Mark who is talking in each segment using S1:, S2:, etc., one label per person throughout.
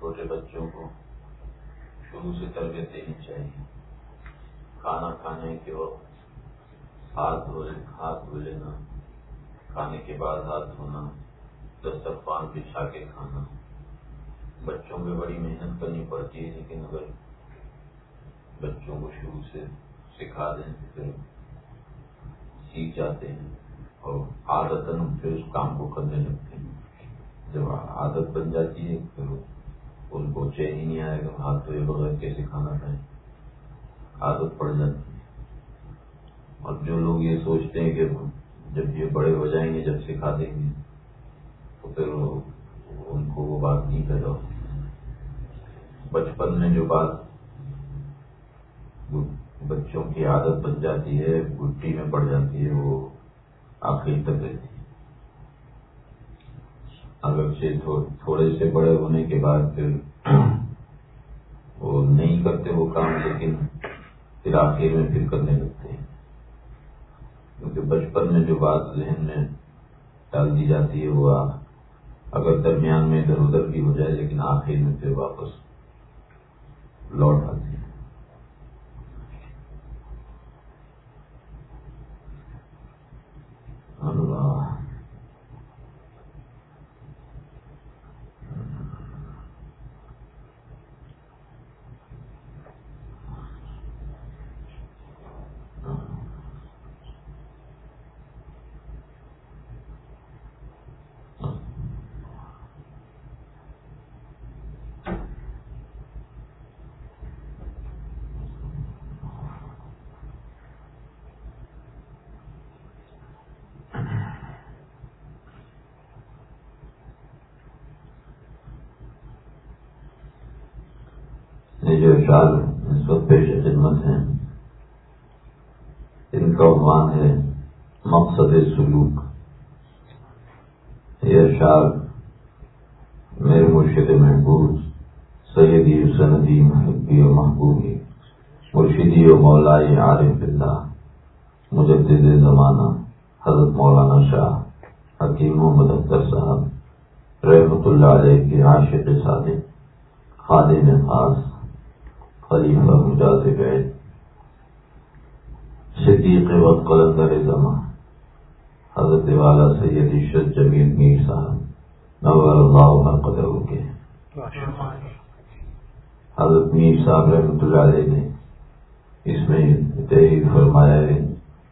S1: چھوٹے بچوں کو شروع سے تربیت دینی چاہیے۔ کھانا کھانے کے وقت ہاتھ دھو ہاتھ دھو لینا، کھانے کے بعد ہاتھ دھونا، دسترخوان بچھا کے کھانا۔ بچوں میں بڑی محنت کرنی پڑتی ہے، لیکن اگر بچوں کو شروع سے سکھا دیں پھر سیکھ جاتے ہیں اور عادت پھر اس کام کو کرنے لگتے ہیں۔ جب عادت بن جاتی ہے، پھر ان کو چین ہی نہیں آئے گا۔ ہاتھ دھوئے بغیر کیسے کھانا کھائیں؟ عادت پڑ جاتی ہے۔ اور جو لوگ یہ سوچتے ہیں کہ جب یہ بڑے ہو جائیں گے، جب سکھا دیں گے تو پھر ان کو وہ بات نہیں پیدا ہوتی۔ بچپن میں جو بات بچوں کی عادت بن جاتی ہے گٹی میں پڑ جاتی ہے، وہ آخری تک رہتی ہے۔ اگر سے تھوڑے سے بڑے ہونے کے بعد پھر وہ نہیں کرتے وہ کام، لیکن پھر آخر میں پھر کرنے لگتے ہیں۔ کیونکہ بچپن میں جو بات ذہن میں ڈال دی جاتی ہے، وہ اگر درمیان میں ادھر ادھر بھی ہو جائے، لیکن آخر میں پھر واپس لوٹ آتی ہے اللہ جو اشعار اس وقت پیش خدمت ہیں، ان کا عنوان ہے مقصد سلوک۔ یہ اشعار میرے مرشد محبوب سیدی سندی محبی و محبوبی، مرشدی و مولائی عارف اللہ مجدد زمانہ، حضرت مولانا شاہ حکیم محمد اختر صاحب رحمۃ اللہ علیہ کے عاشق صادق، خادم خاص خلیفہ مجاز بیت صدیق وقت قلندر زمان۔ حضرت والا سید عشت جمیل میر صاحب نور اللہ قدر کے حضرت میر صاحب رحمۃ اللہ علیہ نے اس میں تحریر فرمایا ہے،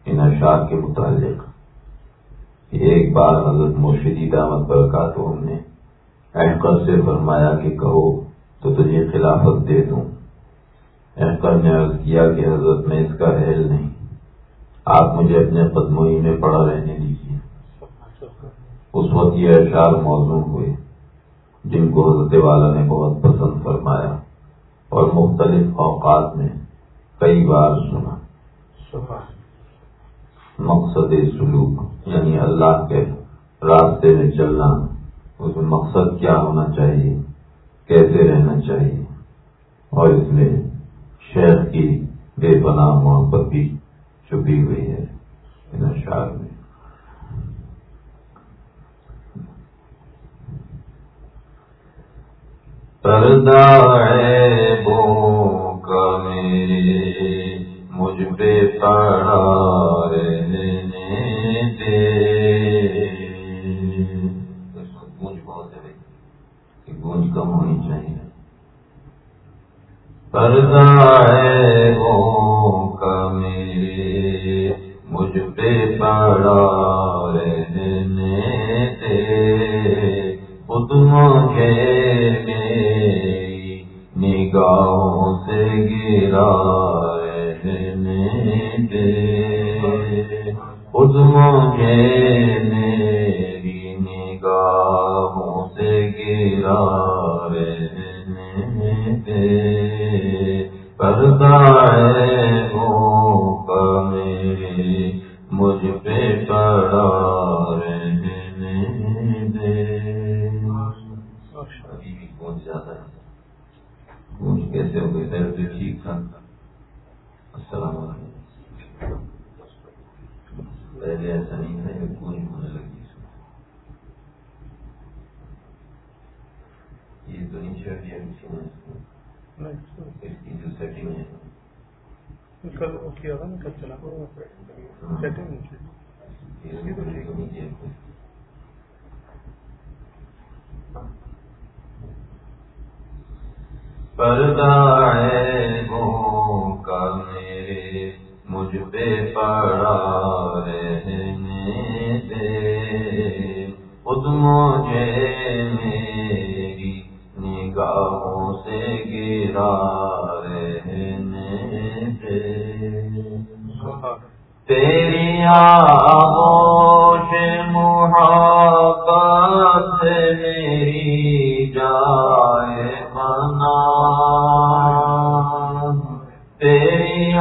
S1: ان اشعار کے متعلق۔ ایک بار حضرت مرشدی دامت برکات ہم نے احکر سے فرمایا کہ کہو تو تجھے خلافت دے دوں۔ احکر نے عرض کیا کہ حضرت میں اس کا اہل نہیں۔ آپ مجھے اپنے قدموئی میں پڑا رہنے دیجیے اس وقت یہ اشعار موضوع ہوئے، جن کو حضرت والا نے بہت پسند فرمایا اور مختلف اوقات میں کئی بار سنا۔ مقصد سلوک یعنی اللہ کے راستے میں چلنا، اس میں مقصد کیا ہونا چاہیے، کیسے رہنا چاہیے، اور اس میں شہر کی بے پناہ محبت بھی چھپی ہوئی ہے ان اشعار میں۔ پردہ بو کا میرے مجھ پہ پڑا رہنے دے۔ گونج بہت ہے گونج کم ہونی چاہیے۔ پردہ میرے، مجھ پہ پڑا رہنے دے خودموں کے میری نگاہوں سے گرا رہنے دے خودموں کے میری نگاہوں سے گرا جاتا ہے پہنچ کیسے ہو گئے درد ٹھیک تھا۔ السلام علیکم۔ پہلے ایسا نہیں تھا کہ گونج ہونے لگی۔ یہ تو نہیں چھیڑ دیا کسی نے۔ اس کی جو سیٹنگ ہے۔
S2: کل کیا تھا نا؟ کل چلا۔ سیٹنگ
S1: نیچے پردہ کا میرے مجھ پہ پڑا رہنے دے۔ خود مجھے میری نگاہوں سے گرا رہنے دے۔ تیری آغوش محبت میری جائے بنا تیری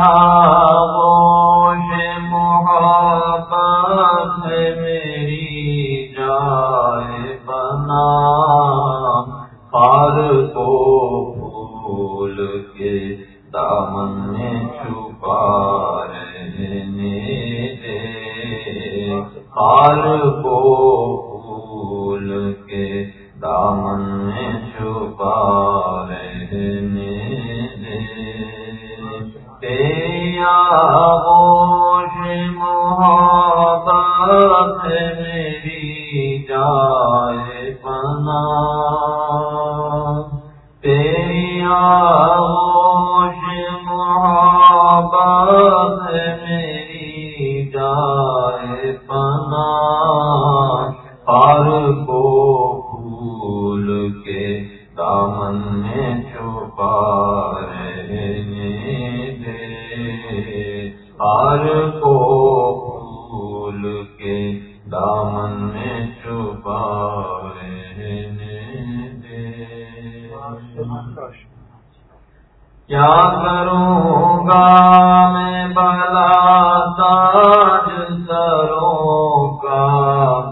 S1: نظروں کا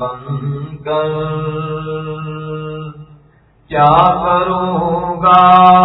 S1: بن کر کیا کروں گا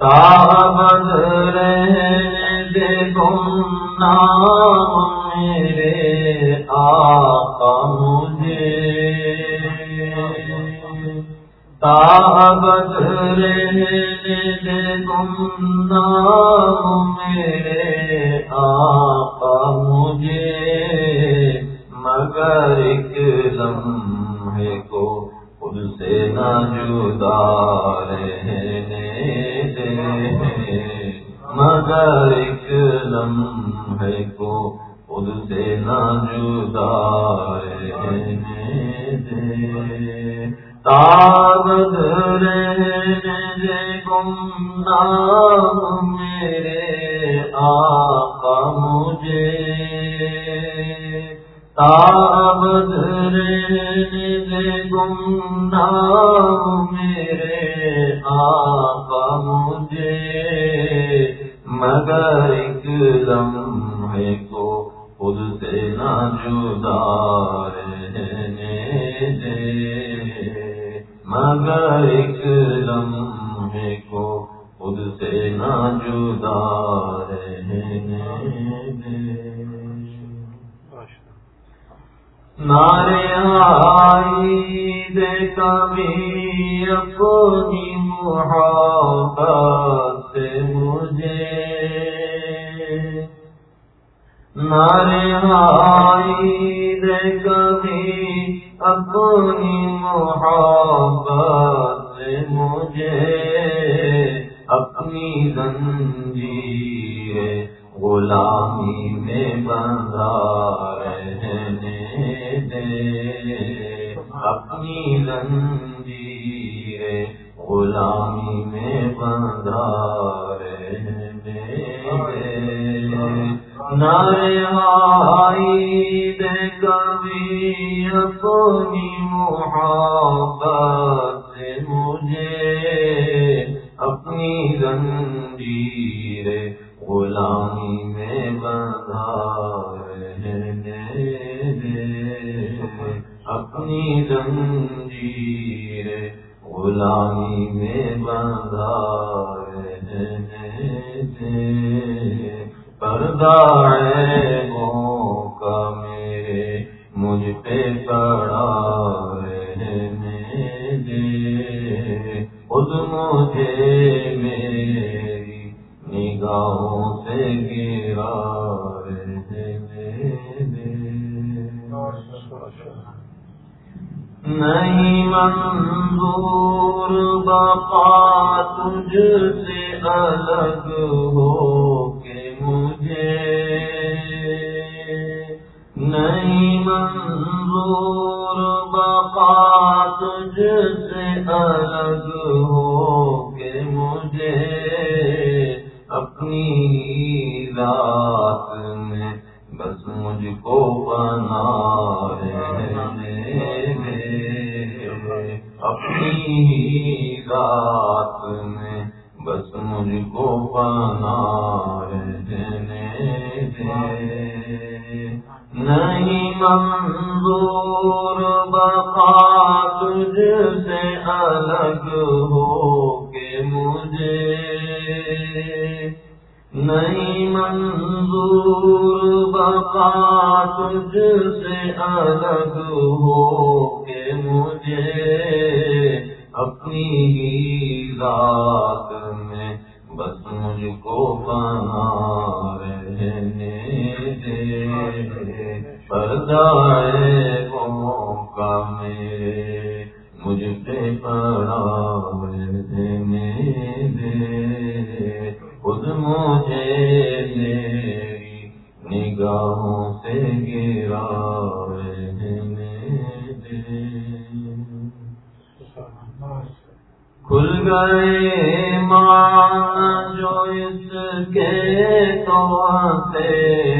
S1: سابد دے نام میرے آقا مجھے تابت دے گم نام میرے آقا مجھے مگر ایک لمحے کو خود سے نہ جدا رہنے دے۔ مگر ایک لمحے کو خود سے نہ جدا رہنے دے۔ تابد رہنے دے گم نام میرے آقا مجھے۔ تابد دے میرے آقا مجھے، مگر ایک لمحے کو خود سے نہ جدا رہنے دے۔ مگر ایک لمحے کو خود سے نہ جدا رہنے دے کبھی جی، اپنی محبت سے مجھے نارے دے کبھی اپنی محبت مجھے اپنی زنجیر غلامی میں بندھا اپنی زنجیر غلامی میں بندھا رہنے نئی دے کبھی اپنی محبت نہیں منظور بقا تجھ سے الگ ہو کے مجھے۔ نہیں منظور بقا تجھ سے الگ خود مجھے تیری نگاہوں سے گرا رہنے دے کھل گئے ماں جو اس کے تو گی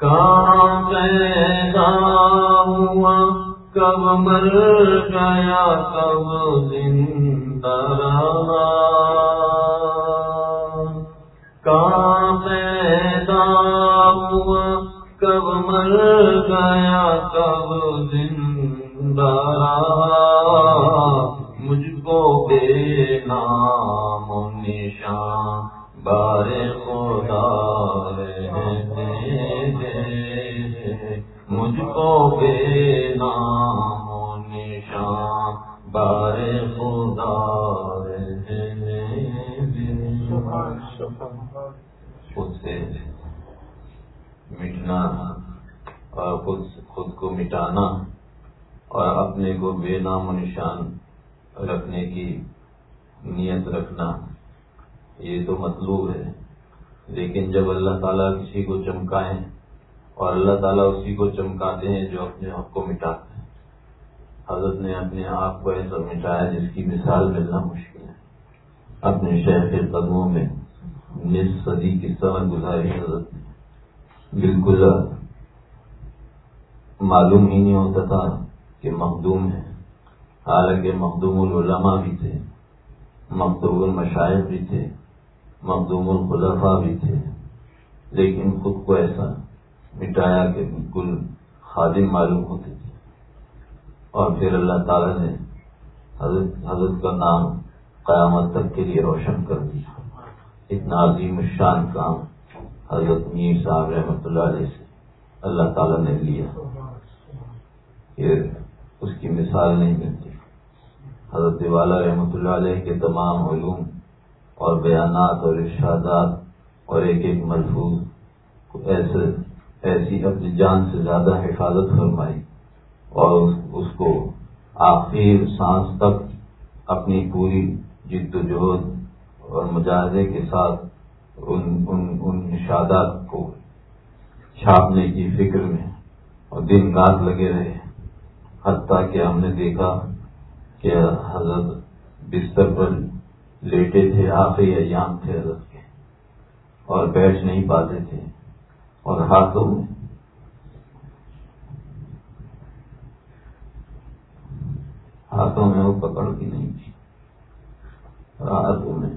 S1: کہاں پیدا ہوا؟ کب مر گیا؟ کب زندہ رہا؟ کہاں پیدا ہوا؟ کب مر گیا؟ کب زندہ رہا؟ مجھ کو بے نام نشان بار خدا بے نام و نشان بار خدا رہنے دے۔ خود سے مٹنا اور خود خود کو مٹانا اور اپنے کو بے نام و نشان رکھنے کی نیت رکھنا یہ تو مطلوب ہے۔ لیکن جب اللہ تعالیٰ کسی کو چمکائیں اور اللہ تعالیٰ اسی کو چمکاتے ہیں جو اپنے آپ کو مٹاتے ہیں۔ حضرت نے اپنے آپ کو ایسا مٹایا جس کی مثال ملنا مشکل ہے۔ اپنے شہر کے قدموں میں نصف صدی کی سمجھ گزاری حضرت نے۔ بالکل معلوم ہی نہیں ہوتا تھا کہ مخدوم ہے حالانکہ مخدوم العلماء بھی تھے، مخدوم المشائق بھی تھے، مخدوم الخلفاء بھی تھے۔ لیکن خود کو ایسا مٹایا کہ بالکل خادم معلوم ہوتے تھے۔ اور پھر اللہ تعالی نے حضرت حضرت کا نام قیامت تک کے لیے روشن کر دیا۔ اتنا عظیم الشان کام حضرت میر صاحب رحمۃ اللہ علیہ سے اللہ تعالیٰ نے لیا۔ اس کی مثال نہیں ملتی۔ حضرت والا رحمۃ اللہ علیہ کے تمام علوم اور بیانات اور ارشادات اور ایک ایک ملفوظ ایسے ایسی اپنی جان سے زیادہ حفاظت فرمائی اور اس کو آخر سانس تک اپنی پوری جد و جہد اور مجاہدے کے ساتھ ان ان ان اشادات کو چھاپنے کی فکر میں اور دن رات لگے رہے حتیٰ کہ ہم نے دیکھا کہ حضرت بستر پر لیٹے تھے آخری ایام تھے حضرت کے اور بیٹھ نہیں پاتے تھے۔ اور ہاتھوں میں۔ ہاتھوں میں وہ پکڑ بھی نہیں تھی۔ ہاتھوں میں۔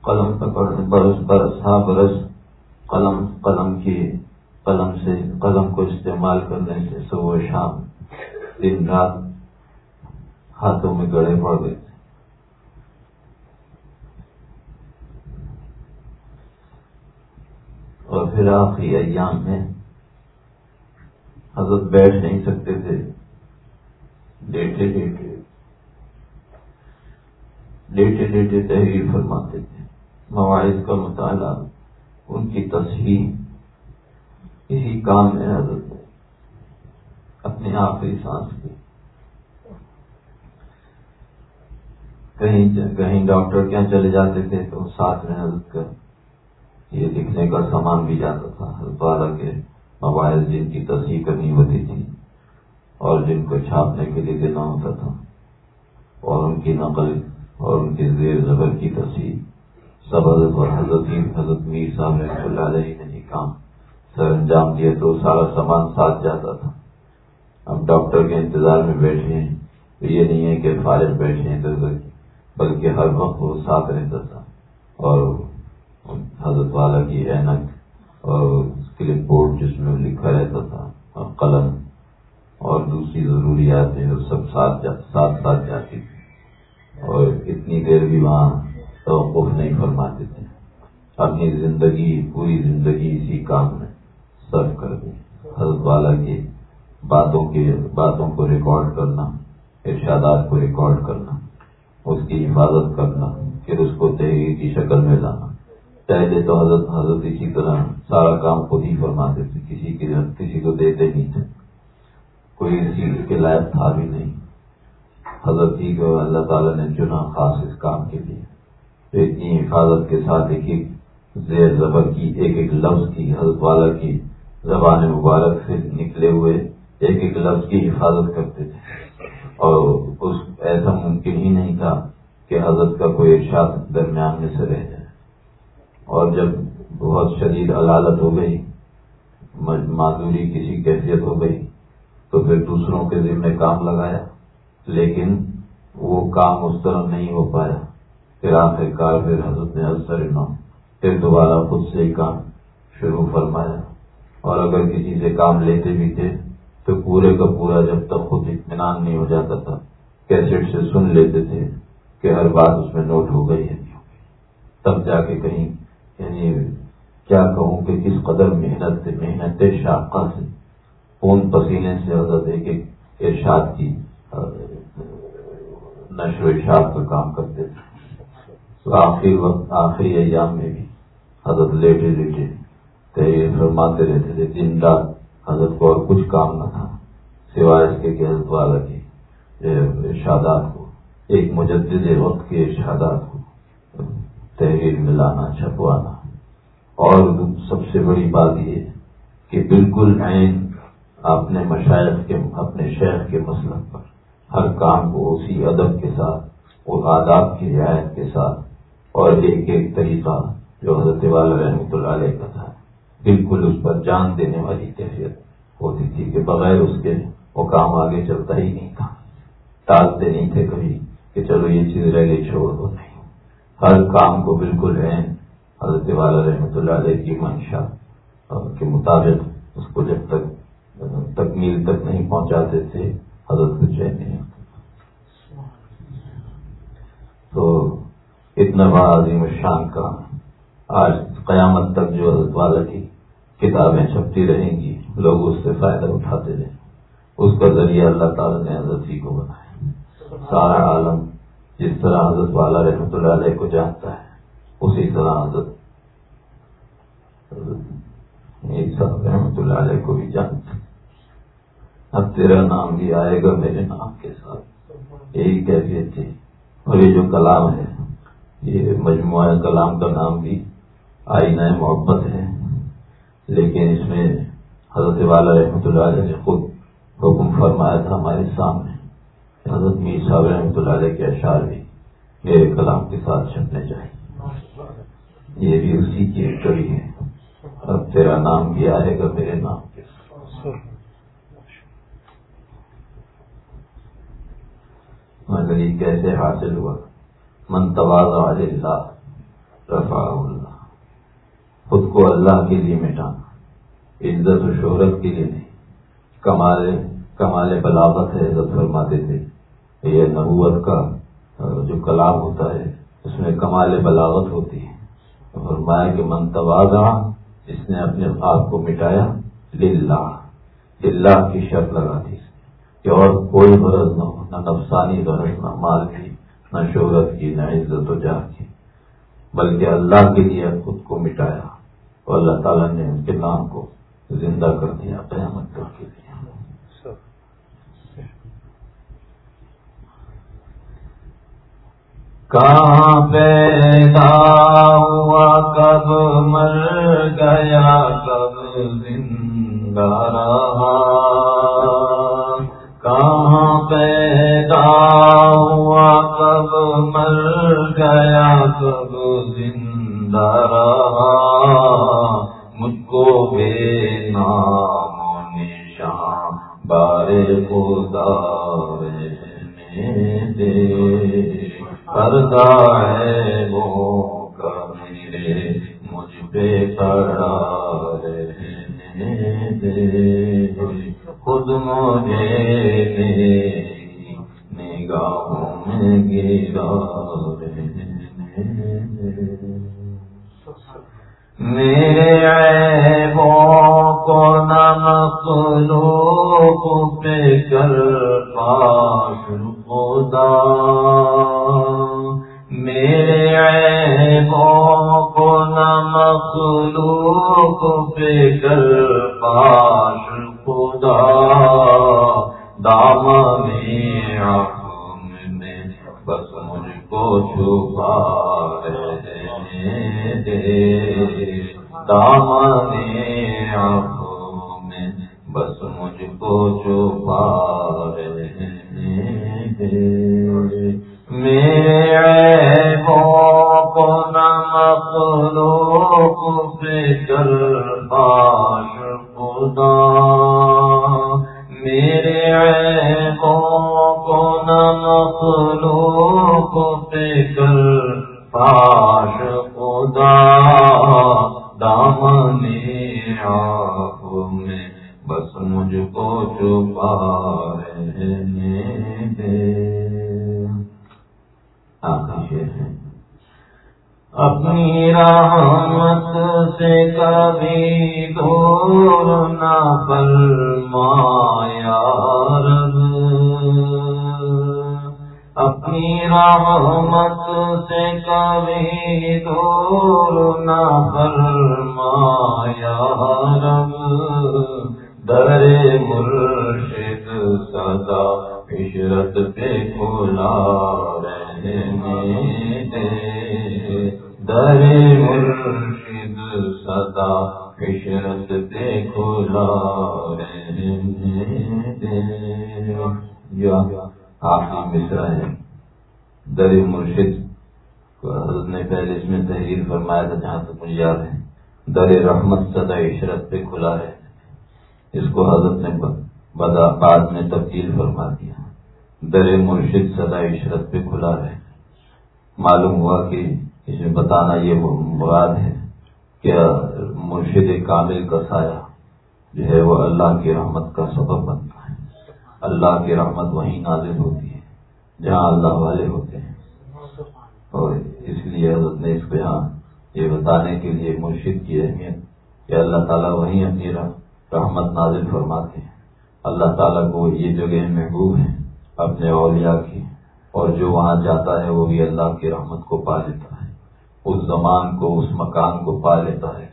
S1: قلم پکڑ برس برس ہاں برس۔ قلم قلم کی قلم سے، قلم کو استعمال کرنے سے صبح شام، دن رات ہاتھوں میں گڑے پڑ گئے تھے اور پھر آخری ایام میں حضرت بیٹھ نہیں سکتے تھے۔ لیٹے لیٹے۔ لیٹے لیٹے تحریر فرماتے تھے۔ مواعظ کا مطالعہ، ان کی تصویر اسی کام میں حضرت۔ اپنے آخری سانس کی کہیں کہیں ڈاکٹر کیا چلے جاتے تھے تو ساتھ میں حضرت کر یہ لکھنے کا سامان بھی جاتا تھا۔ حضرت کے موبائل جن کی تصحیح کرنی ہوتی تھی اور جن کو چھاپنے کے لیے دینا ہوتا تھا۔ اور ان کی نقل اور ان کے زیر زبر کی تصحیح سب حضرت اور حضرت حضرت میر صاحب رحمۃ اللہ علیہ نے یہ کام سر انجام دیا تو سارا سامان ساتھ جاتا تھا۔ اب ڈاکٹر کے انتظار میں بیٹھے ہیں۔ تو یہ نہیں ہے کہ فارغ بیٹھے ہیں بلکہ ہر وقت وہ ساتھ رہتا تھا اور حضرت والا کی اینک اور کلپ بورڈ جس میں لکھا رہتا تھا، اور قلم اور دوسری ضروریات ہیں وہ سب ساتھ ساتھ ساتھ جاتی تھی۔ اور اتنی دیر بھی وہاں توقف نہیں فرماتے تھے۔ اپنی زندگی، پوری زندگی اسی کام میں سرو کر دی۔ حضرت والا کی باتوں کے باتوں کو ریکارڈ کرنا، ارشادات کو ریکارڈ کرنا، اس کی حفاظت کرنا، پھر اس کو تحریر کی شکل میں لانا۔ پہلے تو حضرت حضرت اسی طرح سارا کام خود ہی فرماتے تھے کسی کی کسی کو دیتے نہیں تھے۔ کوئی چیز کے لائق تھا بھی نہیں۔ حضرت ہی کو اللہ تعالیٰ نے چنا خاص اس کام کے لیے۔ اتنی حفاظت کے ساتھ ایک ایک زیر زبر کی، ایک ایک لفظ کی، حضرت والا کی زبان مبارک سے نکلے ہوئے ایک ایک لفظ کی حفاظت کرتے تھے۔ اور اس ایسا ممکن ہی نہیں تھا کہ حضرت کا کوئی ارشاد درمیان میں سے رہ جائے۔ اور جب بہت شدید علالت ہو گئی، معذوری کسی کیفیت ہو گئی، تو پھر دوسروں کے ذمہ کام لگایا، لیکن وہ کام اس طرح نہیں ہو پایا۔ پھر آخر کار پھر حضرت نے اثر امام پھر دوبارہ خود سے ہی کام شروع فرمایا۔ اور اگر کسی سے کام لیتے بھی تھے، تو پورے کا پورا جب تک خود اطمینان نہیں ہو جاتا تھا کیسٹ سے سن لیتے تھے کہ ہر بات اس میں نوٹ ہو گئی ہے۔ تب جا کے کہیں یعنی کیا کہوں کہ کس قدر محنت محنت شاقہ سے خون پسینے سے حضرت ایک ایک ارشاد کی نشر و اشاعت کا کام کرتے تھے۔ تو آخری وقت آخری ایام میں بھی حضرت لیٹے لیٹے تحریر فرماتے رہتے تھے دن رات حضرت کو اور کچھ کام نہ تھا، سوائے اس کے کہ حضرت والا کی ارشادات کو، ایک مجدد وقت کے ارشادات کو۔ تحریر ملانا چھپوانا۔ اور سب سے بڑی بات یہ کہ بالکل عین اپنے مشاعر کے، اپنے شہر کے مسلک پر ہر کام کو اسی ادب کے ساتھ، اور آداب کی رعایت کے ساتھ، اور ایک ایک طریقہ جو حضرت والا رحمۃ اللہ علیہ کا تھا، بالکل اس پر جان دینے والی کیفیت ہوتی تھی کہ بغیر اس کے وہ کام آگے چلتا ہی نہیں تھا۔ ٹالتے نہیں تھے کبھی کہ چلو یہ چیز رہ گئی، چھوڑ دو۔ نہیں ہر کام کو بالکل ہے حضرت والا رحمۃ اللہ علیہ کی منشا کے مطابق اس کو جب تک تکمیل تک نہیں پہنچاتے تھے، حضرت کچھ نہیں تو اتنا بڑا عظیم شان کا آج قیامت تک جو حضرت والا کی کتابیں چھپتی رہیں گی، لوگ اس سے فائدہ اٹھاتے رہیں۔ اس کا ذریعہ اللہ تعالیٰ نے حضرت ہی کو بنایا۔ سارا عالم جس طرح حضرت والا رحمۃ اللہ علیہ کو جانتا ہے، اسی طرح حضرت رحمۃ اللہ علیہ کو بھی جانتا اب تیرا نام بھی آئے گا میرے نام کے ساتھ۔ یہی کیفیت تھی۔ اور یہ جو کلام ہے، یہ مجموعہ کلام کا نام بھی آئینہ محبت ہے۔ لیکن اس میں حضرت والا رحمۃ اللہ علیہ نے خود حکم فرمایا تھا ہمارے سامنے۔ حضرت میر صاحب رحمۃ اللہ علیہ کے اشعار بھی میرے کلام کے ساتھ چھپنے چاہیے یہ بھی اسی کی ایک کڑی ہے۔ اب تیرا نام بھی آئے گا میرے نام کے مگر یہ کیسے حاصل ہوا۔ منتواز اللہ رفا اللہ۔ خود کو اللہ کے لیے مٹانا، عزت و شہرت کے لیے نہیں۔ کمال کمال بلاغت ہے عزت فرماتے تھے۔ یہ نبوت کا جو کلام ہوتا ہے، اس میں کمال بلاغت ہوتی ہے۔ فرمایا کہ منتوازہ جس نے اپنے آپ کو مٹایا۔ للہ للہ کی شرط لگا دی۔ کہ اور کوئی غرض نہ ہو، نہ نفسانی غرض، نہ مال کی، نہ شہرت کی، نہ عزت و جان کی۔ بلکہ اللہ کے لیے خود کو مٹایا۔ اور اللہ تعالیٰ نے ان کے نام کو زندہ کر دیا، قیامت کے لیے۔ کہاں پیدا ہوا، کب مر گیا، کب زندہ رہا؟ کہاں پیدا ہوا، کب مر گیا، کب زندہ رہا؟ نگاہوں میں گرا میرے عیبوں کو نمخلوق خدا بعد میں تبدیل فرما دیا۔ در مرشد سدا عشرت پہ کھلا رہے معلوم ہوا کہ اس میں بتانا یہ مراد ہے کہ مرشد کامل کا سایہ جو ہے وہ اللہ کی رحمت کا سبب بنتا ہے۔ اللہ کی رحمت وہیں نازل ہوتی ہے، جہاں اللہ والے ہوتے ہیں۔ اور اس لیے حضرت نے اس کو یہاں یہ بتانے کے لیے مرشد کی اہمیت کہ اللہ تعالیٰ وہیں اپنی رحمت نازل فرماتے ہیں۔ اللہ تعالیٰ کو یہ جگہ محبوب ہیں اپنے اولیاء کی، اور جو وہاں جاتا ہے وہ بھی اللہ کی رحمت کو پا لیتا ہے۔ اس زمان کو، اس مکان کو پا لیتا ہے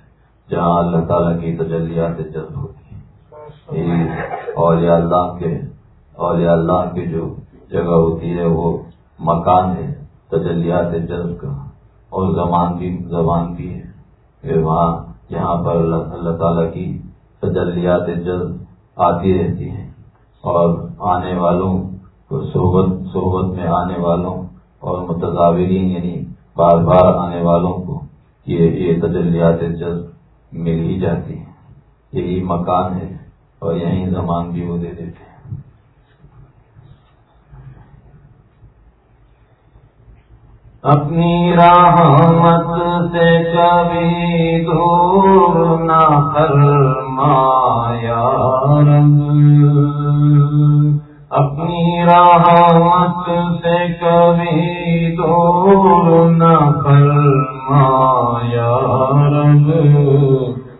S1: جہاں اللہ تعالیٰ کی تجلیات جذب ہوتی ہیں۔ اولیاء اللہ کے، اولیاء اللہ کی جو جگہ ہوتی ہے وہ مکان ہے، تجلیات جذب کا، اور زبان بھی زبان بھی ہے۔ پھر وہاں، یہاں پر اللہ تعالیٰ کی تجلیات جذب آتی رہتی ہیں۔ اور آنے والوں کو صحبت صحبت میں آنے والوں اور متضاورین یعنی بار بار آنے والوں کو یہ یہ تجلیات جذب مل ہی جاتی ہے یہی مکان ہے اور یہیں زمان بھی وہ دے دیتے ہیں۔ اپنی رحمت سے کبھی دور نہ فرمایا رب اپنی رحمت سے کبھی دور نہ فرمایا رب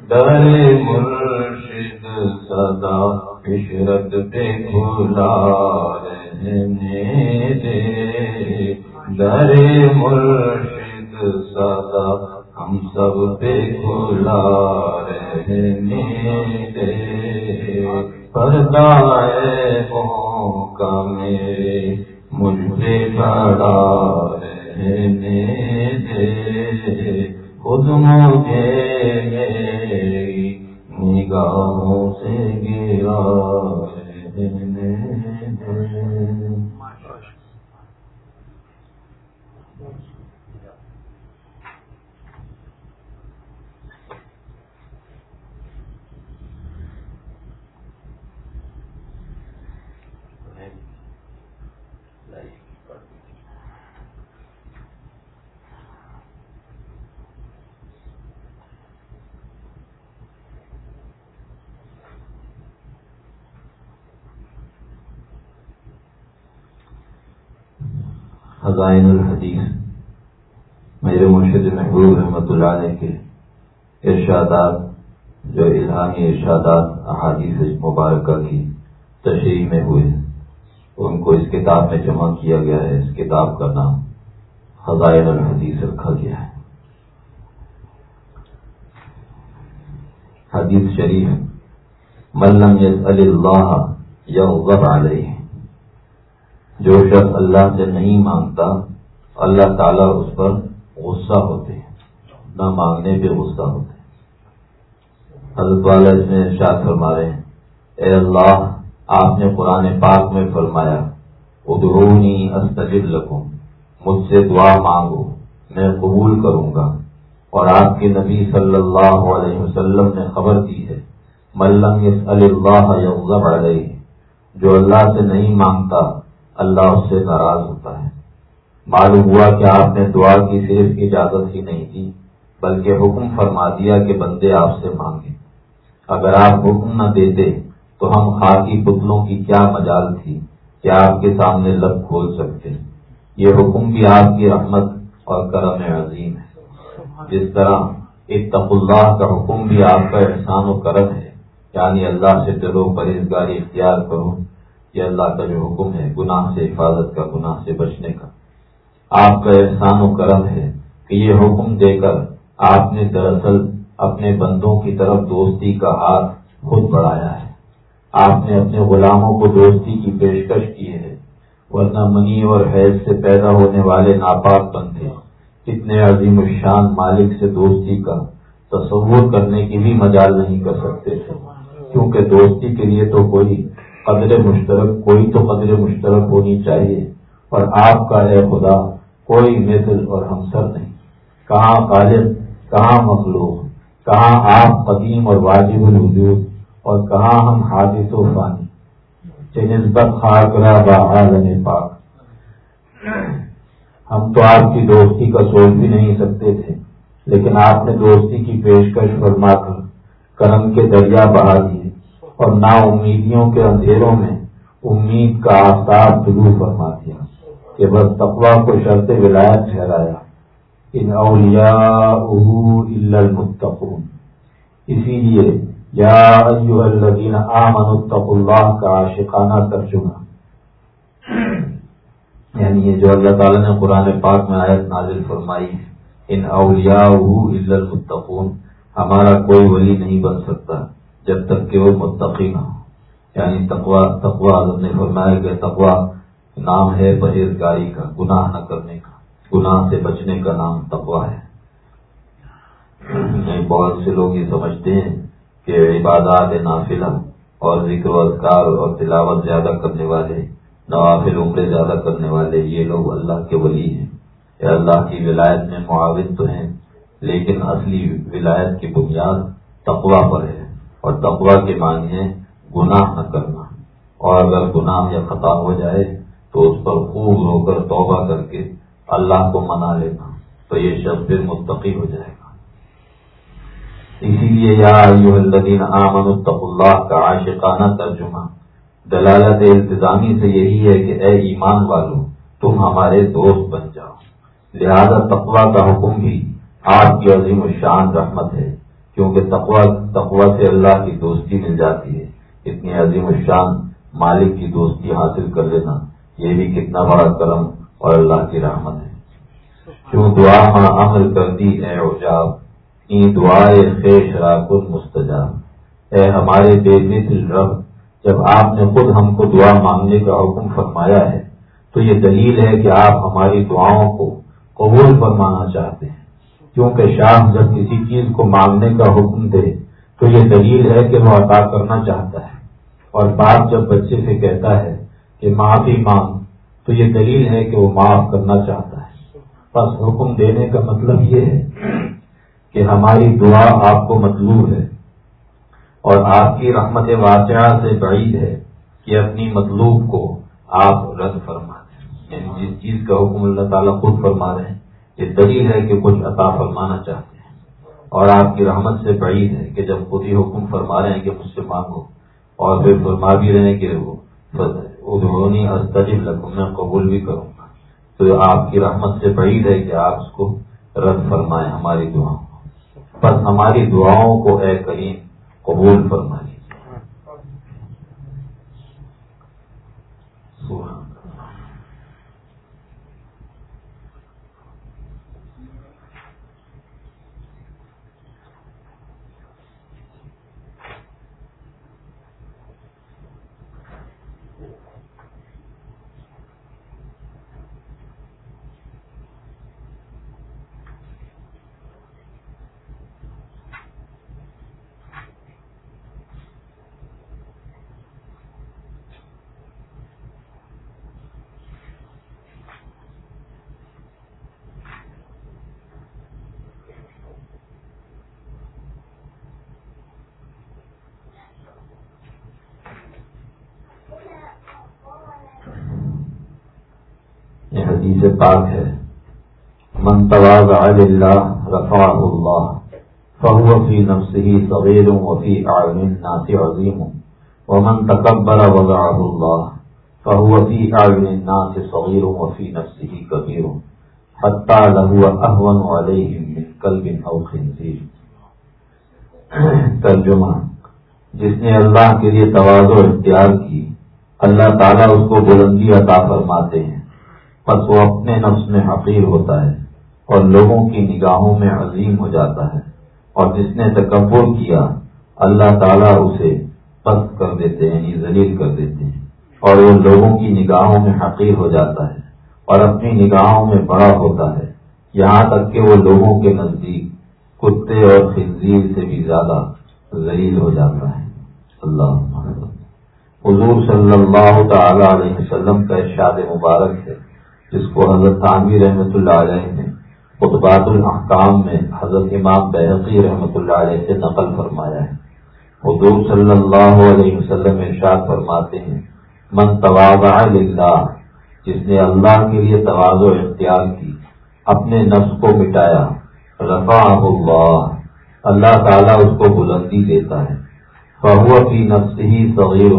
S1: در مرشد سدا عشرت پہ کھلا رہنے دے در مرشد سدا ہم سب پہ کھلا رہنے دے۔ پردہ ہے کا میرے، مجھ مجھے بڑا رہنے دے۔ خود مجھے میری نگاہوں سے گرا رہنے دے۔ خزائن الحدیث۔ میرے مرشد محبوب رحمۃ اللہ علیہ کے ارشادات، جو الہامی ارشادات، احادیث مبارکہ کی تشریح میں ہوئے ان کو اس کتاب میں جمع کیا گیا ہے۔ اس کتاب کا نام خزائن الحدیث رکھا گیا ہے۔ حدیث شریف ملم علی اللہ یغضب علیہ جو شخص اللہ سے نہیں مانگتا، اللہ تعالیٰ اس پر غصہ ہوتے ہیں۔ نہ مانگنے پہ غصہ ہوتے ہیں۔ حضرت والا اس میں ارشاد فرما رہے ہیں، اے اللہ، آپ نے قرآن پاک میں فرمایا ادرونی استجب لکھوں مجھ سے دعا مانگو، میں قبول کروں گا۔ اور آپ کے نبی صلی اللہ علیہ وسلم نے خبر دی ہے ملم یس اللہ یغضب علیہ، جو اللہ سے نہیں مانگتا اللہ اس سے ناراض ہوتا ہے۔ معلوم ہوا کہ آپ نے دعا کی، صرف اجازت ہی نہیں دی، بلکہ حکم فرما دیا کہ بندے آپ سے مانگے اگر آپ حکم نہ دیتے تو ہم خاکی پتلوں کی کیا مجال تھی کہ آپ کے سامنے لب کھول سکتے۔ یہ حکم بھی آپ کی رحمت اور کرم عظیم ہے۔ جس طرح اتق اللہ کا حکم بھی آپ کا احسان و کرم ہے یعنی اللہ سے ڈرو، پرہیزگاری اختیار کرو۔ یہ اللہ کا جو حکم ہے، گناہ سے حفاظت کا، گناہ سے بچنے کا۔ آپ کا احسان و کرم ہے کہ یہ حکم دے کر آپ نے دراصل اپنے بندوں کی طرف دوستی کا ہاتھ خود بڑھایا ہے۔ آپ نے اپنے غلاموں کو دوستی کی پیشکش کی ہے، ورنہ منی اور حیض سے پیدا ہونے والے ناپاک بندے اتنے عظیم الشان مالک سے دوستی کا تصور کرنے کی بھی مجال نہیں کر سکتے تھے۔ کیونکہ دوستی کے لیے تو کوئی قدر مشترک، کوئی تو قدر مشترک ہونی چاہیے۔ اور آپ کا ہے خدا، کوئی مثل اور ہمسر نہیں۔ کہاں غالب کہاں مخلوق، کہاں آپ قدیم اور واجب الوجود، اور کہاں ہم حادث و فانی۔ نسبت خاکرا با پاک۔ ہم تو آپ کی دوستی کا سوچ بھی نہیں سکتے تھے، لیکن آپ نے دوستی کی پیشکش فرما کر کرم کے دریا بہا دیے۔ اور نا امیدیوں کے اندھیروں میں امید کا آفتاب شروع فرما دیا کہ بس تقوا کو شرط ولایت ٹھہرایا، ان اولیاء المتقون۔ اسی لیے، یا الذین آمنوا اتقوا اللہ کا عاشقانہ ترجمہ۔ یعنی یہ جو اللہ تعالیٰ نے قرآن پاک میں آیت نازل فرمائی، ان اولیاء المتقون، ہمارا کوئی ولی نہیں بن سکتا۔ جب تک کہ وہ متقی نہ ہو یعنی تقوا تقوا نے فرمایا کہ تقوا نام ہے پرہیزگاری کا، گناہ نہ کرنے کا۔ گناہ سے بچنے کا نام تقوا ہے۔ یعنی بہت سے لوگ یہ سمجھتے ہیں کہ عبادات نافلہ اور ذکر و اذکار اور تلاوت زیادہ کرنے والے، نوافل عمرے زیادہ کرنے والے، یہ لوگ اللہ کے ولی ہیں۔ یا اللہ کی ولایت میں معاون تو ہیں، لیکن اصلی ولایت کی بنیاد تقوا پر ہے۔ اور تقوا کے معنی ہے گناہ نہ کرنا۔ اور اگر گناہ یا خطا ہو جائے تو اس پر خوب رو کر توبہ کر کے اللہ کو منا لینا، تو یہ شخص پھر متقی ہو جائے گا۔ اسی لیے یا الذین آمنوا اتقوا اللہ کا عاشقانہ ترجمہ۔ دلالت التظامی سے یہی ہے کہ اے ایمان والو، تم ہمارے دوست بن جاؤ۔ لہذا تقوا کا حکم بھی آپ کی عظیم الشان رحمت ہے۔ کیونکہ تقوا تقوا سے اللہ کی دوستی مل جاتی ہے۔ اتنی عظیم الشان مالک کی دوستی حاصل کر لینا، یہ بھی کتنا بڑا کرم اور اللہ کی رحمت ہے۔ کیوں دعا ماں عمل کرتی ہے اوجاب این دعائے خیش راکن مستجاب۔ اے ہمارے بے مثل رب، جب آپ نے خود ہم کو دعا مانگنے کا حکم فرمایا ہے، تو یہ دلیل ہے کہ آپ ہماری دعاؤں کو قبول فرمانا چاہتے ہیں۔ کیونکہ شاہ جب کسی چیز کو مانگنے کا حکم دے تو یہ دلیل ہے کہ وہ عطا کرنا چاہتا ہے۔ اور باپ جب بچے سے کہتا ہے کہ معافی مانگ، تو یہ دلیل ہے کہ وہ معاف کرنا چاہتا ہے۔ بس حکم دینے کا مطلب یہ ہے کہ ہماری دعا آپ کو مطلوب ہے اور آپ کی رحمت واقعہ سے بعید ہے کہ اپنی مطلوب کو آپ رد فرما دیں یعنی جس چیز کا حکم اللہ تعالیٰ خود فرما رہے ہیں یہ دلیل ہے کہ کچھ عطا فرمانا چاہتے ہیں۔ اور آپ کی رحمت سے بعید ہے کہ جب خود ہی حکم فرما رہے ہیں کہ مجھ سے مانگو اور پھر فرما بھی رہے ہیں کہ وہ ادھونی استجب لگوں میں قبول بھی کروں گا۔ تو آپ کی رحمت سے بعید ہے کہ آپ اس کو رد فرمائیں ہماری دعاؤں بس ہماری دعاؤں کو اے کریم قبول فرمائیں۔ حدیث پاک ہے۔ من تواز اللہ رفع اللہ فهو في نفسه صغير وفي أعين الناس عظيم ومن تكبر وضعه الله فهو في أعين الناس صغير وفي نفسه كبير حتى له أهون عليهم من كلب أو خنزير ترجمہ جس نے اللہ کے لیے توازو اختیار کی، اللہ تعالیٰ اس کو بلندی عطا فرماتے ہیں۔ بس وہ اپنے نفس میں حقیر ہوتا ہے اور لوگوں کی نگاہوں میں عظیم ہو جاتا ہے اور جس نے تکبر کیا، اللہ تعالیٰ اسے پست کر دیتے ہیں یعنی ذلیل کر دیتے ہیں اور وہ لوگوں کی نگاہوں میں حقیر ہو جاتا ہے اور اپنی نگاہوں میں بڑا ہوتا ہے۔ یہاں تک کہ وہ لوگوں کے نزدیک کتے اور خنزیر سے بھی زیادہ ذلیل ہو جاتا ہے۔ اللہ حضور صلی اللہ تعالی علیہ وسلم کا ارشاد مبارک ہے۔ جس کو حضرت عامر رحمۃ اللہ علیہ نے خطبات الحکام میں حضرت امام بحقی رحمۃ اللہ علیہ سے نقل فرمایا ہے۔ حضور صلی اللہ علیہ وسلم ارشاد فرماتے ہیں، من تواضع للہ جس نے اللہ کے لیے توازو اختیار کی، اپنے نفس کو مٹایا رفا اللہ اللہ تعالیٰ اس کو بلندی دیتا ہے۔ فہو کی نفس ہی صغیر،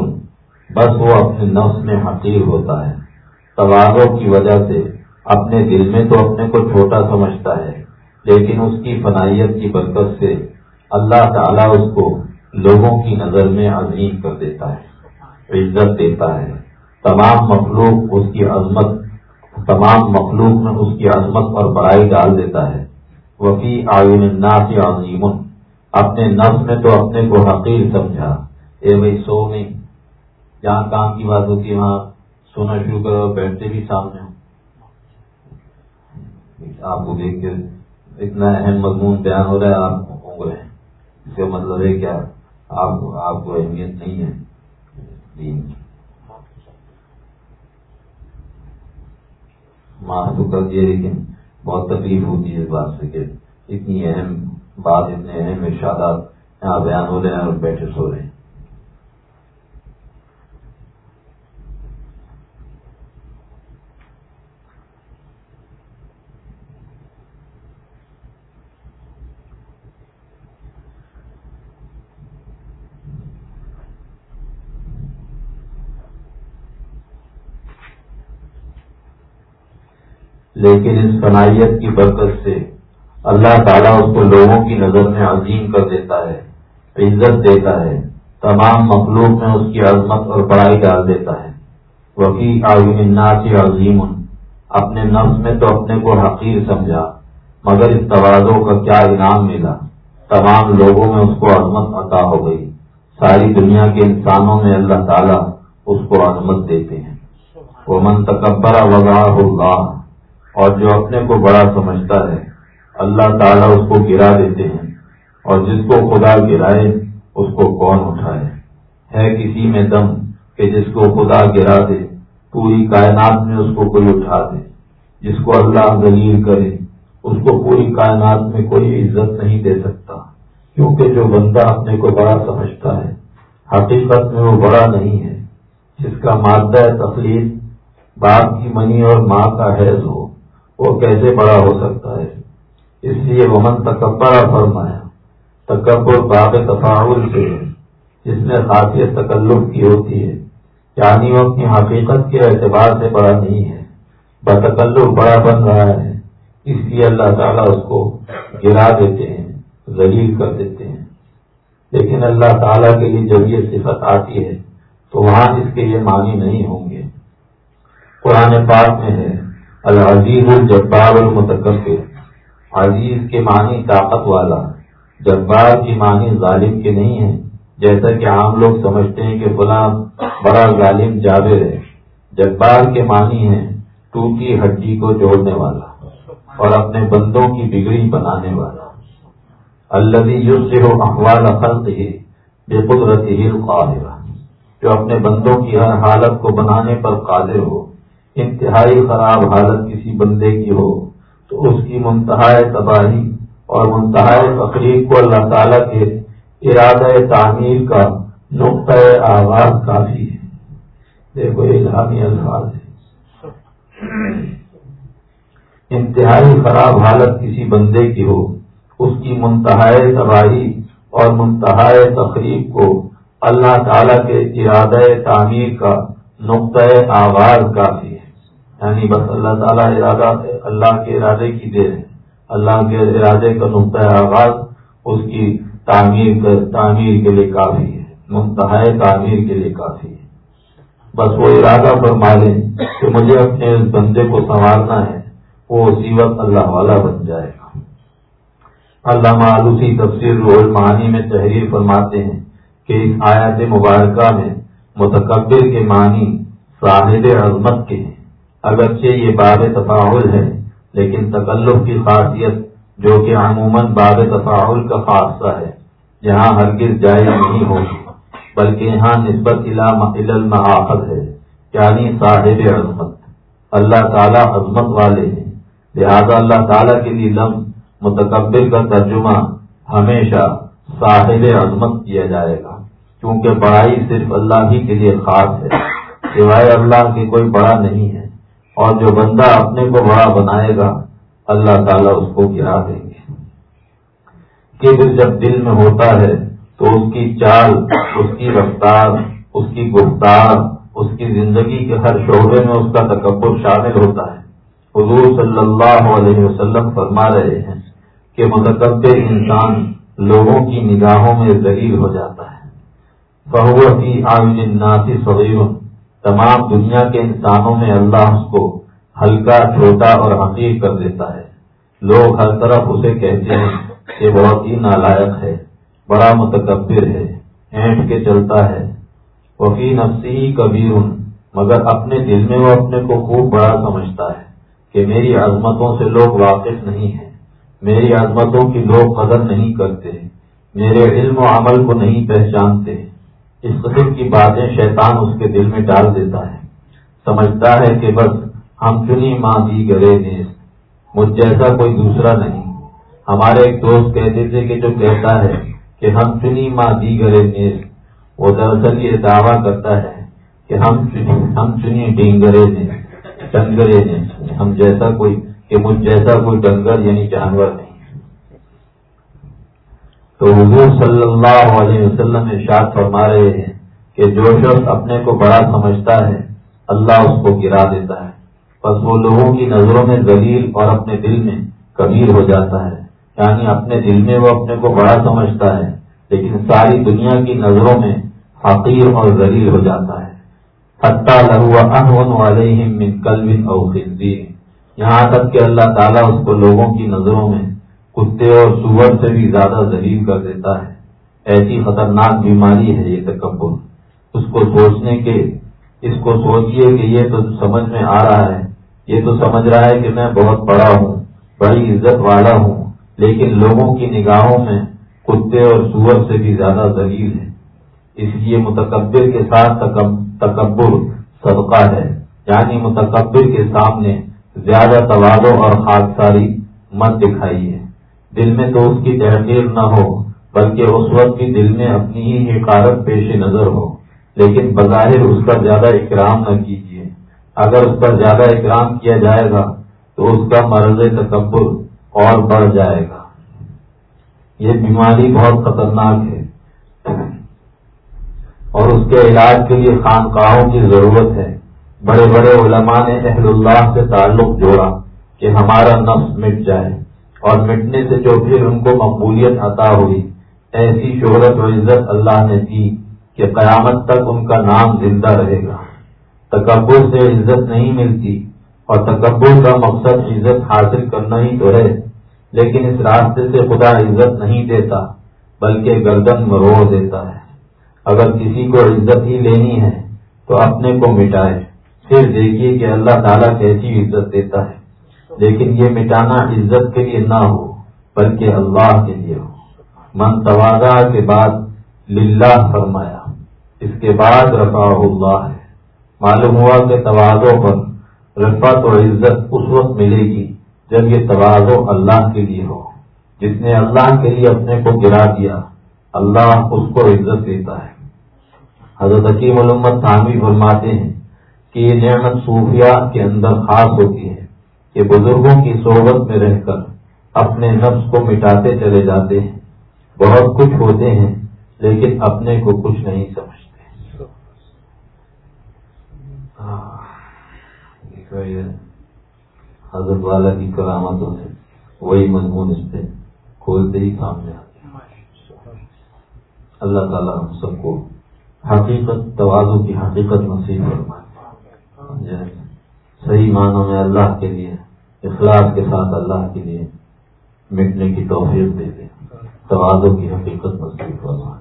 S1: بس وہ اپنے نفس میں حقیر ہوتا ہے۔ توازوں کی وجہ سے اپنے دل میں تو اپنے کو چھوٹا سمجھتا ہے، لیکن اس کی فنائیت کی برکت سے اللہ تعالیٰ اس کو لوگوں کی نظر میں عظیم کر دیتا ہے، عزت دیتا ہے۔ تمام مخلوق اس کی عظمت، تمام مخلوق میں اس کی عظمت اور بڑائی ڈال دیتا ہے۔ وفی آئین الناس عظیم، اپنے نفس میں تو اپنے کو حقیر سمجھا۔ اے بھائی سو نہیں جہاں کام کی بات ہوتی ہے، وہاں سونا شروع کرو بیٹھتے بھی سامنے ہوں آپ کو دیکھ کے اتنا اہم مضمون بیان ہو رہا ہے آپ ہو رہے ہیں اس کا مطلب ہے کیا آپ آپ کو اہمیت نہیں ہے دین کی معاف تو کر دیا لیکن بہت تکلیف ہوتی ہے اس بات سے کہ اتنی اہم بات اتنے اہم ارشادات یہاں بیان ہو رہے ہیں اور بیٹھے سو رہے ہیں۔ لیکن اس صلاحیت کی برکت سے اللہ تعالیٰ اس کو لوگوں کی نظر میں عظیم کر دیتا ہے، عزت دیتا ہے، تمام مخلوق میں اس کی عظمت اور بڑائی ڈال دیتا ہے۔ وکی الناس عظیم، اپنے نفس میں تو اپنے کو حقیر سمجھا، مگر اس توازوں کا کیا انعام ملا؟ تمام لوگوں میں اس کو عظمت عطا ہو گئی۔ ساری دنیا کے انسانوں میں اللہ تعالیٰ اس کو عظمت دیتے ہیں۔ وہ منتقبر وغیرہ اللہ اور جو اپنے کو بڑا سمجھتا ہے، اللہ تعالیٰ اس کو گرا دیتے ہیں اور جس کو خدا گرائے، اس کو کون اٹھائے؟ ہے کسی میں دم کہ جس کو خدا گرا دے، پوری کائنات میں اس کو کوئی اٹھا دے۔ جس کو اللہ دلیل کرے، اس کو پوری کائنات میں کوئی عزت نہیں دے سکتا۔ کیونکہ جو بندہ اپنے کو بڑا سمجھتا ہے، حقیقت میں وہ بڑا نہیں ہے۔ جس کا مادہ تقلید باپ کی منی اور ماں کا حیض ہو وہ کیسے بڑا ہو سکتا ہے؟ اس لیے ومن تکبر فرمایا، تکبر باب تفاعل سے جس نے خاصیت تکلف کی ہوتی ہے یعنی وہ اپنی حقیقت کے اعتبار سے بڑا نہیں ہے بتکلف بڑا بن رہا ہے، اس لیے اللہ تعالیٰ اس کو گرا دیتے ہیں، ذلیل کر دیتے ہیں۔ لیکن اللہ تعالیٰ کے لیے جب یہ صفت آتی ہے، تو وہاں اس کے یہ معنی نہیں ہوں گے۔ قرآن پاک میں ہے العزیز الجبار المتکبر۔ عزیز کے معنی طاقت والا، جبار کی معنی ظالم کے نہیں ہے جیسا کہ عام لوگ سمجھتے ہیں کہ فلاں بڑا ظالم جابر ہے۔ جبار کے معنی ہے ٹوٹی ہڈی کو جوڑنے والا اور اپنے بندوں کی بگڑی بنانے والا۔ اللہ یوز سے ہو اخبار خلط ہی بے قدرت ہی جو اپنے بندوں کی ہر حالت کو بنانے پر قادر ہو انتہائی خراب حالت کسی بندے کی ہو، تو اس کی منتہا تباہی اور منتہا تقریب کو اللہ تعالیٰ کے ارادہ تعمیر کا نقطۂ آغاز کافی ہے۔ دیکھو، الہامی الفاظ ہے انتہائی خراب حالت کسی بندے کی ہو، اس کی منتہا تباہی اور منتہا تقریب کو اللہ تعالیٰ کے ارادہ تعمیر کا نقطۂ آغاز کافی یعنی بس اللہ تعالیٰ ارادہ اللہ کے ارادے کی دیر ہے اللہ کے ارادے کا نقطۂ آغاز اس کی تعمیر تعمیر کے لیے کافی ہے۔ منتہا تعمیر کے لیے کافی ہے۔ بس وہ ارادہ فرما لیں کہ مجھے اپنے اس بندے کو سنوارنا ہے، وہ اسی وقت اللہ والا بن جائے گا۔ اللہ معلوسی تفصیل روز معنی میں تحریر فرماتے ہیں کہ اس آیات مبارکہ میں متکبر کے معنی صاحب عظمت کے ہیں۔ اگرچہ یہ باب تفاعل ہے، لیکن تکلف کی خاصیت جو کہ عموماً باب تفاعل کا خاصہ ہے، یہاں ہرگز جائز نہیں ہوگی، بلکہ یہاں نسبت المحافظ ہے یعنی صاحب عظمت۔ اللہ تعالیٰ عظمت والے ہیں۔ لہذا اللہ تعالیٰ کے لیے لفظ متکبر کا ترجمہ ہمیشہ صاحب عظمت کیا جائے گا، کیونکہ بڑائی صرف اللہ ہی کے لیے خاص ہے، سوائے اللہ کے کوئی بڑا نہیں ہے۔ اور جو بندہ اپنے کو بڑا بنائے گا، اللہ تعالیٰ اس کو گرا دیں گے۔ کہ جب دل میں ہوتا ہے تو اس کی چال، اس کی رفتار، اس کی گفتار، اس کی زندگی کے ہر شعبے میں اس کا تکبر شامل ہوتا ہے۔ حضور صلی اللہ علیہ وسلم فرما رہے ہیں کہ متکبر انسان لوگوں کی نگاہوں میں ذلیل ہو جاتا ہے۔ بہوتی آناسی صغیر تمام دنیا کے انسانوں میں اللہ اس کو ہلکا، چھوٹا اور حقیق کر دیتا ہے۔ لوگ ہر طرف اسے کہتے ہیں کہ بہت ہی نالائق ہے، بڑا متکبر ہے، اینٹ کے چلتا ہے۔ وفی نفسی کبیر مگر اپنے دل میں وہ اپنے کو خوب بڑا سمجھتا ہے کہ میری عظمتوں سے لوگ واقف نہیں ہیں۔ میری عظمتوں کی لوگ قدر نہیں کرتے۔ میرے علم و عمل کو نہیں پہچانتے۔ اس قسم کی باتیں شیطان اس کے دل میں ڈال دیتا ہے۔ سمجھتا ہے کہ بس ہم چنی ماں دی گرے نیس مجھ جیسا کوئی دوسرا نہیں۔ ہمارے ایک دوست کہتے تھے کہ جو کہتا ہے کہ ہم چنی ماں دی گرے نیز وہ دراصل یہ دعویٰ کرتا ہے کہ ہم چنی ہم چنی ڈینگرے نے ڈنگرے نے ہم جیسا کوئی کہ مجھ جیسا کوئی ڈنگر یعنی جانور نہیں۔ تو حضور صلی اللہ علیہ وسلم ارشاد فرما رہے ہیں کہ جو شخص اپنے کو بڑا سمجھتا ہے، اللہ اس کو گرا دیتا ہے۔ بس وہ لوگوں کی نظروں میں ذلیل اور اپنے دل میں کبیر ہو جاتا ہے۔ یعنی اپنے دل میں وہ اپنے کو بڑا سمجھتا ہے، لیکن ساری دنیا کی نظروں میں حقیر اور ذلیل ہو جاتا ہے۔ یہاں تک کہ اللہ تعالیٰ اس کو لوگوں کی نظروں میں کتے اور سور سے بھی زیادہ ذلیل کر دیتا ہے۔ ایسی خطرناک بیماری ہے یہ تکبر۔ اس کو سوچنے کے، اس کو سوچیے کہ یہ تو سمجھ میں آ رہا ہے۔ یہ تو سمجھ رہا ہے کہ میں بہت بڑا ہوں، بڑی عزت والا ہوں، لیکن لوگوں کی نگاہوں میں کتے اور سور سے بھی زیادہ ذلیل ہے۔ اس لیے متکبر کے ساتھ تکبر صدقہ ہے۔ یعنی متکبر کے سامنے زیادہ توازو اور خاص ساری مت دکھائی ہے دل میں تو اس کی تحریر نہ ہو، بلکہ اس وقت بھی دل میں اپنی ہی حکارت پیش نظر ہو۔ لیکن بظاہر اس کا زیادہ اکرام نہ کیجیے اگر اس پر زیادہ اکرام کیا جائے گا، تو اس کا مرض تکبر اور بڑھ جائے گا۔ یہ بیماری بہت خطرناک ہے۔ اور اس کے علاج کے لیے خانقاہوں کی ضرورت ہے۔ بڑے بڑے علماء نے اہل اللہ سے تعلق جوڑا کہ ہمارا نفس مٹ جائے۔ اور مٹنے سے جو پھر ان کو مقبولیت عطا ہوئی، ایسی شہرت و عزت اللہ نے دی کہ قیامت تک ان کا نام زندہ رہے گا۔ تکبر سے عزت نہیں ملتی اور تکبر کا مقصد عزت حاصل کرنا ہی تو ہے، لیکن اس راستے سے خدا عزت نہیں دیتا، بلکہ گردن مروڑ دیتا ہے۔ اگر کسی کو عزت ہی لینی ہے تو اپنے کو مٹائے۔ پھر دیکھیے کہ اللہ تعالیٰ کیسی عزت دیتا ہے۔ لیکن یہ مٹانا عزت کے لیے نہ ہو، بلکہ اللہ کے لیے ہو۔ من توازا کے بعد للہ فرمایا، اس کے بعد رفا اللہ ہے۔ معلوم ہوا کہ توازوں پر رفت اور عزت اس وقت ملے گی جب یہ توازو اللہ کے لیے ہو۔ جس نے اللہ کے لیے اپنے کو گرا دیا، اللہ اس کو عزت دیتا ہے۔ حضرت حکیم علمت تھانوی فرماتے ہیں کہ یہ نعمت صوفیہ کے اندر خاص ہوتی ہے۔ کہ بزرگوں کی صحبت میں رہ کر اپنے نفس کو مٹاتے چلے جاتے ہیں۔ بہت کچھ ہوتے ہیں، لیکن اپنے کو کچھ نہیں سمجھتے۔ حضرت والا کی کرامتوں سے وہی مضمون اس پہ کھولتے ہی سامنے آتے ہیں۔ اللہ تعالیٰ ہم سب کو حقیقت توازو کی حقیقت نصیب فرمائے۔ جی، صحیح معنوں میں اللہ کے لیے اخلاص کے ساتھ اللہ کے لیے مٹنے کی توفیق دے دے۔ توازو کی حقیقت نصیب فرمائے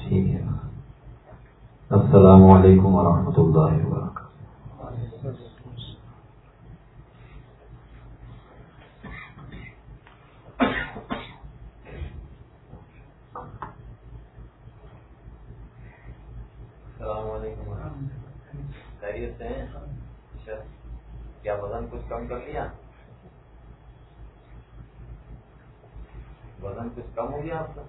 S1: ٹھیک ہے۔ السلام علیکم ورحمۃ اللہ وبرکاتہ
S3: السلام علیکم خیریت سے ہیں؟ اچھا کیا وزن کچھ کم کر لیا؟ وزن کچھ کم ہو گیا آپ کا؟